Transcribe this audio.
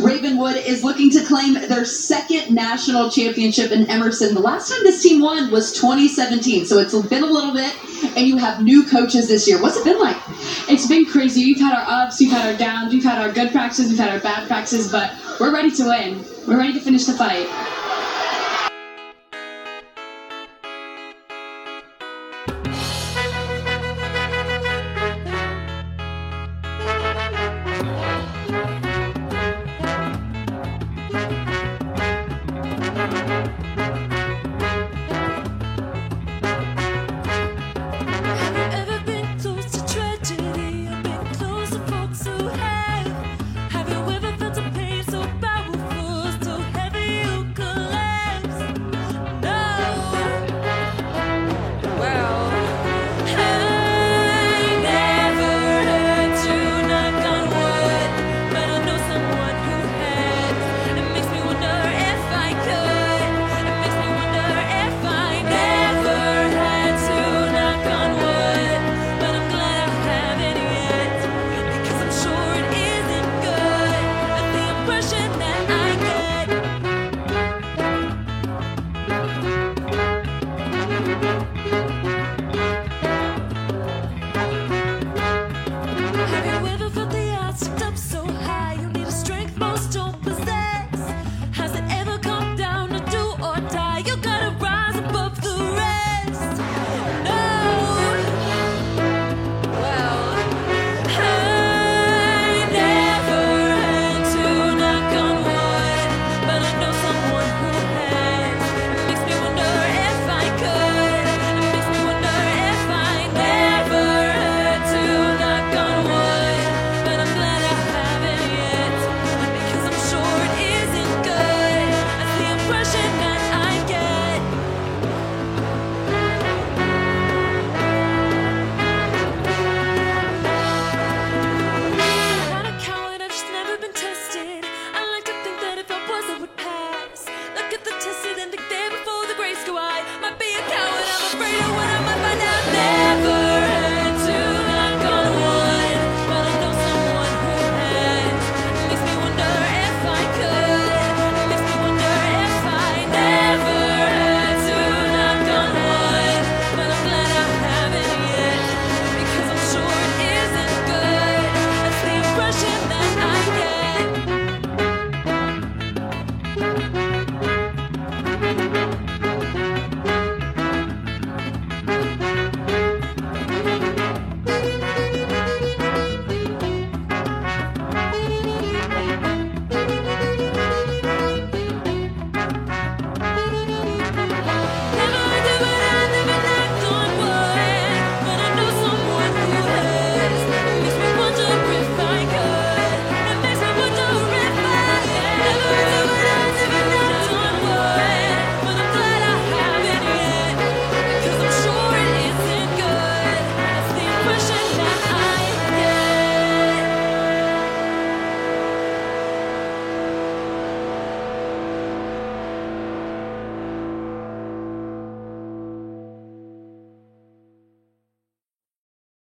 Ravenwood is looking to claim their second national championship in Emerson. The last time this team won was 2017, so it's been a little bit, and you have new coaches this year. What's it been like? It's been crazy. We've had our ups, we've had our downs, we've had our good practices, we've had our bad practices, but we're ready to win. We're ready to finish the fight.